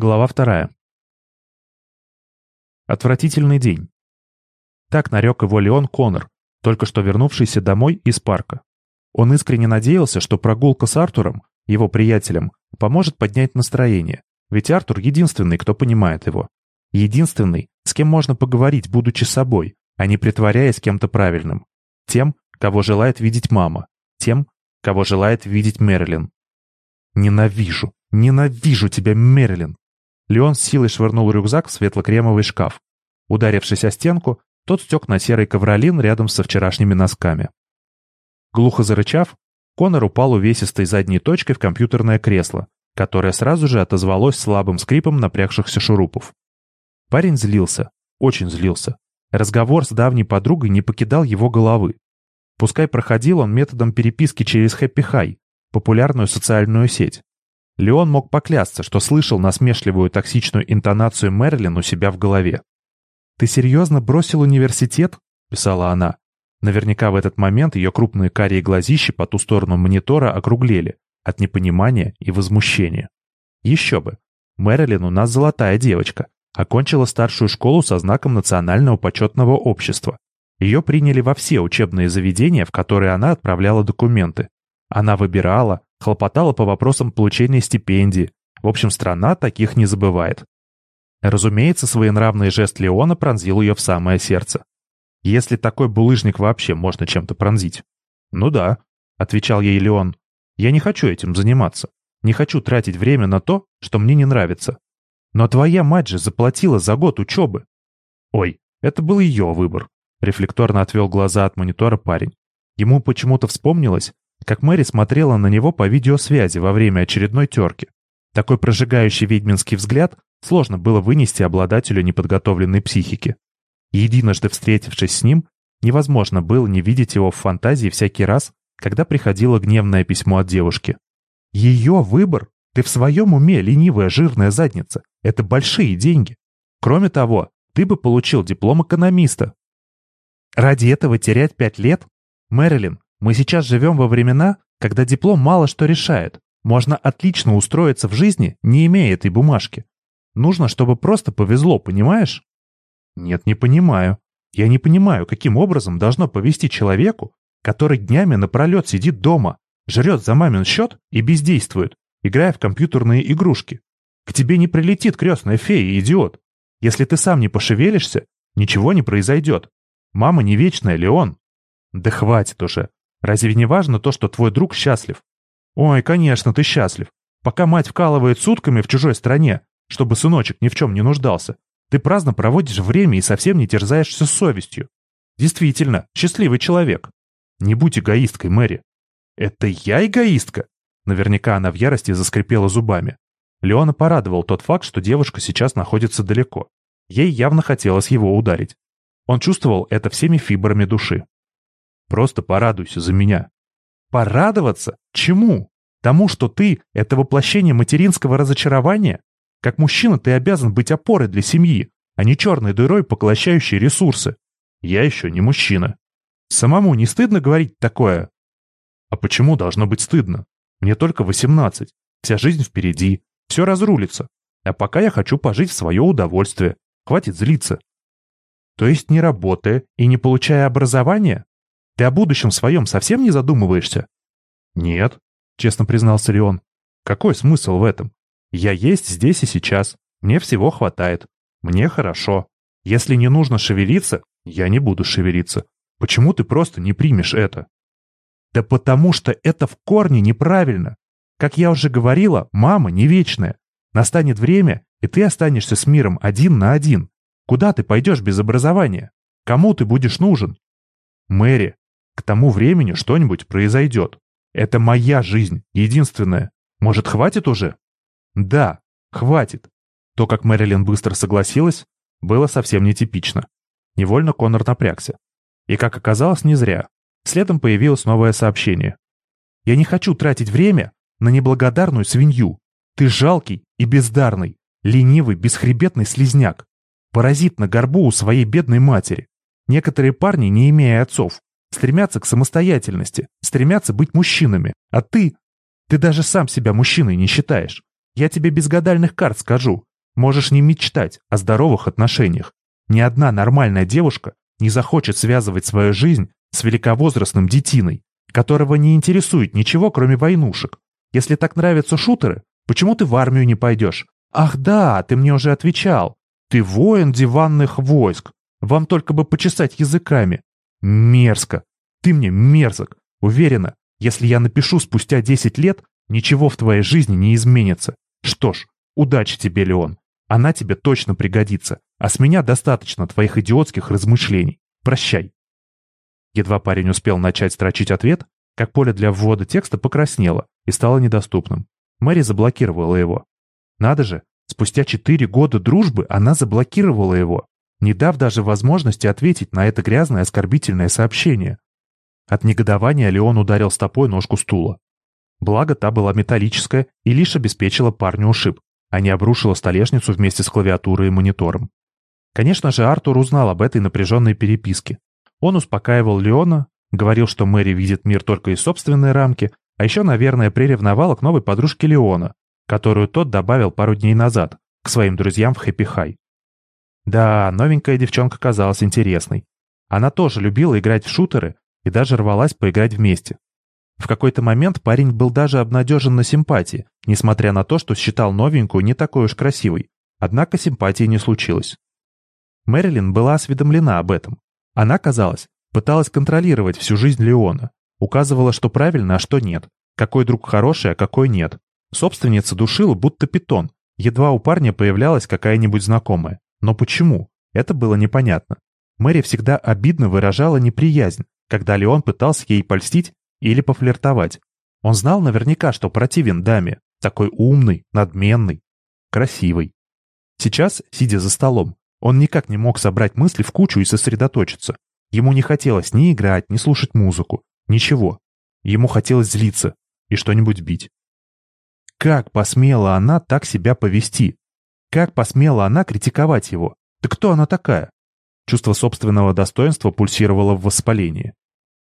Глава вторая. Отвратительный день. Так нарек его Леон Коннор, только что вернувшийся домой из парка. Он искренне надеялся, что прогулка с Артуром, его приятелем, поможет поднять настроение, ведь Артур единственный, кто понимает его. Единственный, с кем можно поговорить, будучи собой, а не притворяясь кем-то правильным. Тем, кого желает видеть мама. Тем, кого желает видеть Мерлин. «Ненавижу! Ненавижу тебя, Мерлин!» Леон с силой швырнул рюкзак в светло-кремовый шкаф. Ударившись о стенку, тот стек на серый ковролин рядом со вчерашними носками. Глухо зарычав, Конор упал увесистой задней точкой в компьютерное кресло, которое сразу же отозвалось слабым скрипом напрягшихся шурупов. Парень злился, очень злился. Разговор с давней подругой не покидал его головы. Пускай проходил он методом переписки через Happy High, популярную социальную сеть. Леон мог поклясться, что слышал насмешливую токсичную интонацию Мерлин у себя в голове. «Ты серьезно бросил университет?» — писала она. Наверняка в этот момент ее крупные карие глазищи по ту сторону монитора округлели от непонимания и возмущения. Еще бы. Мэрилин у нас золотая девочка. Окончила старшую школу со знаком Национального почетного общества. Ее приняли во все учебные заведения, в которые она отправляла документы. Она выбирала, хлопотала по вопросам получения стипендии. В общем, страна таких не забывает. Разумеется, своенравный жест Леона пронзил ее в самое сердце. Если такой булыжник вообще можно чем-то пронзить. «Ну да», — отвечал ей Леон. «Я не хочу этим заниматься. Не хочу тратить время на то, что мне не нравится. Но твоя мать же заплатила за год учебы». «Ой, это был ее выбор», — рефлекторно отвел глаза от монитора парень. Ему почему-то вспомнилось, как Мэри смотрела на него по видеосвязи во время очередной терки. Такой прожигающий ведьминский взгляд сложно было вынести обладателю неподготовленной психики. Единожды встретившись с ним, невозможно было не видеть его в фантазии всякий раз, когда приходило гневное письмо от девушки. «Ее выбор? Ты в своем уме, ленивая жирная задница. Это большие деньги. Кроме того, ты бы получил диплом экономиста. Ради этого терять пять лет? Мэрилин, мы сейчас живем во времена, когда диплом мало что решает. Можно отлично устроиться в жизни, не имея этой бумажки. Нужно, чтобы просто повезло, понимаешь? Нет, не понимаю. Я не понимаю, каким образом должно повести человеку, который днями напролет сидит дома, жрет за мамин счет и бездействует, играя в компьютерные игрушки. К тебе не прилетит крестная фея, идиот. Если ты сам не пошевелишься, ничего не произойдет. Мама не вечная, Леон. Да хватит уже. Разве не важно то, что твой друг счастлив? Ой, конечно, ты счастлив. Пока мать вкалывает сутками в чужой стране, чтобы сыночек ни в чем не нуждался, ты праздно проводишь время и совсем не терзаешься совестью. Действительно, счастливый человек. Не будь эгоисткой, Мэри. Это я эгоистка? Наверняка она в ярости заскрипела зубами. Леона порадовал тот факт, что девушка сейчас находится далеко. Ей явно хотелось его ударить. Он чувствовал это всеми фибрами души. Просто порадуйся за меня. Порадоваться? Чему? Тому, что ты — это воплощение материнского разочарования? Как мужчина ты обязан быть опорой для семьи, а не черной дырой, поглощающей ресурсы. Я еще не мужчина. Самому не стыдно говорить такое? А почему должно быть стыдно? Мне только 18. Вся жизнь впереди. Все разрулится. А пока я хочу пожить в свое удовольствие. Хватит злиться. То есть не работая и не получая образования, ты о будущем своем совсем не задумываешься? Нет, честно признался Леон. Какой смысл в этом? Я есть здесь и сейчас. Мне всего хватает. Мне хорошо. Если не нужно шевелиться, я не буду шевелиться. Почему ты просто не примешь это? Да потому что это в корне неправильно. Как я уже говорила, мама не вечная. Настанет время, и ты останешься с миром один на один. Куда ты пойдешь без образования? Кому ты будешь нужен? Мэри, к тому времени что-нибудь произойдет. Это моя жизнь, единственная. Может, хватит уже? Да, хватит. То, как Мэрилин быстро согласилась, было совсем нетипично. Невольно Конор напрягся. И, как оказалось, не зря. Следом появилось новое сообщение. «Я не хочу тратить время на неблагодарную свинью. Ты жалкий и бездарный, ленивый, бесхребетный слизняк. Паразит на горбу у своей бедной матери. Некоторые парни, не имея отцов, стремятся к самостоятельности, стремятся быть мужчинами. А ты... Ты даже сам себя мужчиной не считаешь. Я тебе без гадальных карт скажу. Можешь не мечтать о здоровых отношениях. Ни одна нормальная девушка не захочет связывать свою жизнь с великовозрастным детиной, которого не интересует ничего, кроме войнушек. Если так нравятся шутеры, почему ты в армию не пойдешь? Ах да, ты мне уже отвечал. Ты воин диванных войск. Вам только бы почесать языками. Мерзко. Ты мне мерзок. Уверена, если я напишу спустя 10 лет, ничего в твоей жизни не изменится. Что ж, удачи тебе, Леон. Она тебе точно пригодится. А с меня достаточно твоих идиотских размышлений. Прощай. Едва парень успел начать строчить ответ, как поле для ввода текста покраснело и стало недоступным. Мэри заблокировала его. Надо же, спустя четыре года дружбы она заблокировала его, не дав даже возможности ответить на это грязное оскорбительное сообщение. От негодования Леон ударил стопой ножку стула. Благо, та была металлическая и лишь обеспечила парню ушиб, а не обрушила столешницу вместе с клавиатурой и монитором. Конечно же, Артур узнал об этой напряженной переписке. Он успокаивал Леона, говорил, что Мэри видит мир только из собственной рамки, а еще, наверное, приревновала к новой подружке Леона, которую тот добавил пару дней назад, к своим друзьям в Хэппи Хай. Да, новенькая девчонка казалась интересной. Она тоже любила играть в шутеры и даже рвалась поиграть вместе. В какой-то момент парень был даже обнадежен на симпатии, несмотря на то, что считал новенькую не такой уж красивой. Однако симпатии не случилось. Мэрилин была осведомлена об этом. Она, казалось, пыталась контролировать всю жизнь Леона, указывала, что правильно, а что нет, какой друг хороший, а какой нет. Собственница душила, будто питон, едва у парня появлялась какая-нибудь знакомая. Но почему? Это было непонятно. Мэри всегда обидно выражала неприязнь, когда Леон пытался ей польстить или пофлиртовать. Он знал наверняка, что противен даме, такой умный, надменный, красивый. Сейчас, сидя за столом, он никак не мог собрать мысли в кучу и сосредоточиться. Ему не хотелось ни играть, ни слушать музыку, ничего. Ему хотелось злиться и что-нибудь бить. Как посмела она так себя повести? Как посмела она критиковать его? Да кто она такая? Чувство собственного достоинства пульсировало в воспалении.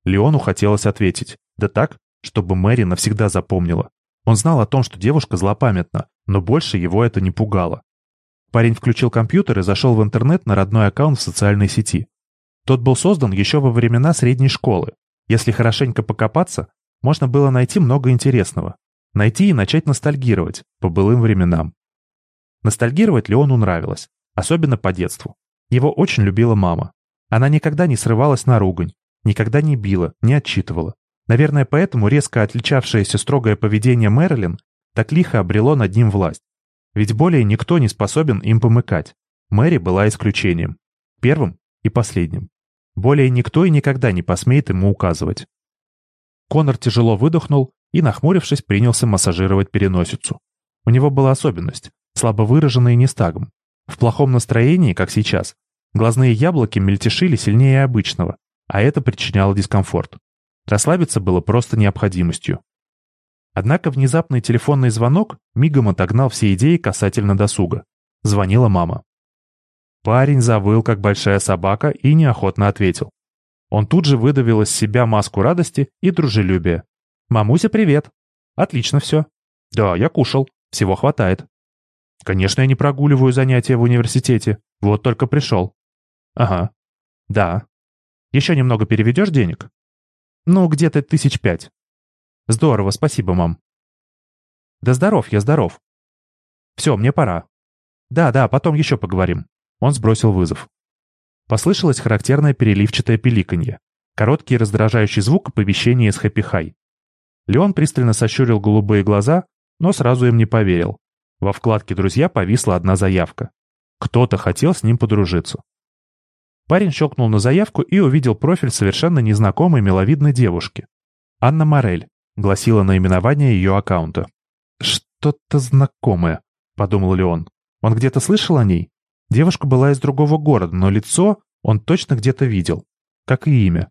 Леону хотелось ответить. Да так, чтобы Мэри навсегда запомнила. Он знал о том, что девушка злопамятна, но больше его это не пугало. Парень включил компьютер и зашел в интернет на родной аккаунт в социальной сети. Тот был создан еще во времена средней школы. Если хорошенько покопаться, можно было найти много интересного. Найти и начать ностальгировать по былым временам. Ностальгировать Леону нравилось, особенно по детству. Его очень любила мама. Она никогда не срывалась на ругань, никогда не била, не отчитывала. Наверное, поэтому резко отличавшееся строгое поведение Мэрилин так лихо обрело над ним власть. Ведь более никто не способен им помыкать. Мэри была исключением. Первым и последним. Более никто и никогда не посмеет ему указывать. Конор тяжело выдохнул и, нахмурившись, принялся массажировать переносицу. У него была особенность, слабо выраженная нестагм. В плохом настроении, как сейчас, глазные яблоки мельтешили сильнее обычного, а это причиняло дискомфорт. Расслабиться было просто необходимостью. Однако внезапный телефонный звонок мигом отогнал все идеи касательно досуга. Звонила мама. Парень завыл, как большая собака, и неохотно ответил. Он тут же выдавил из себя маску радости и дружелюбия. «Мамуся, привет!» «Отлично все!» «Да, я кушал. Всего хватает». «Конечно, я не прогуливаю занятия в университете. Вот только пришел». «Ага. Да. Еще немного переведешь денег?» «Ну, где-то тысяч пять. Здорово, спасибо, мам. Да здоров, я здоров. Все, мне пора. Да, да, потом еще поговорим. Он сбросил вызов. Послышалось характерное переливчатое пиликанье. Короткий раздражающий звук оповещения из Хэппи Хай. Леон пристально сощурил голубые глаза, но сразу им не поверил. Во вкладке «Друзья» повисла одна заявка. Кто-то хотел с ним подружиться. Парень щелкнул на заявку и увидел профиль совершенно незнакомой миловидной девушки. Анна Морель, — гласило наименование ее аккаунта. «Что-то знакомое», — подумал Леон. «Он где-то слышал о ней? Девушка была из другого города, но лицо он точно где-то видел. Как и имя.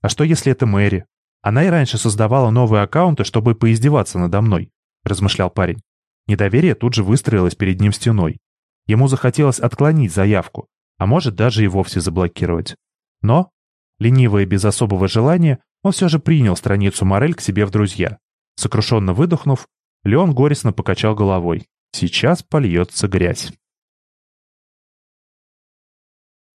А что, если это Мэри? Она и раньше создавала новые аккаунты, чтобы поиздеваться надо мной», — размышлял парень. Недоверие тут же выстроилось перед ним стеной. Ему захотелось отклонить заявку, а может даже и вовсе заблокировать. Но, лениво и без особого желания, он все же принял страницу Морель к себе в друзья. Сокрушенно выдохнув, Леон горестно покачал головой. Сейчас польется грязь.